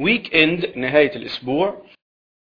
ويك اند نهاية الأسبوع.